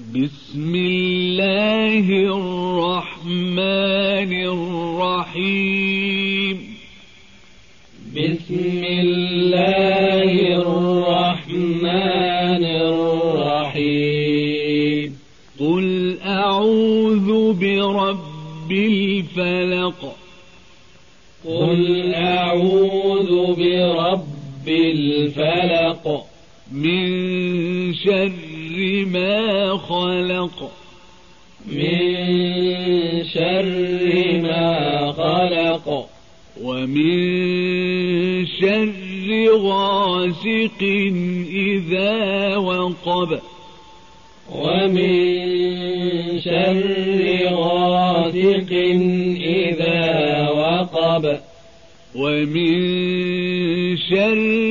بسم الله الرحمن الرحيم. بسم الله الرحمن الرحيم. قل أعوذ برب الفلق. قل أعوذ برب الفلق. من شر ما خلق. من شر ما خلق. ومن شر غاسق إذا وقب. ومن شر غاسق إذا وقب. ومن شر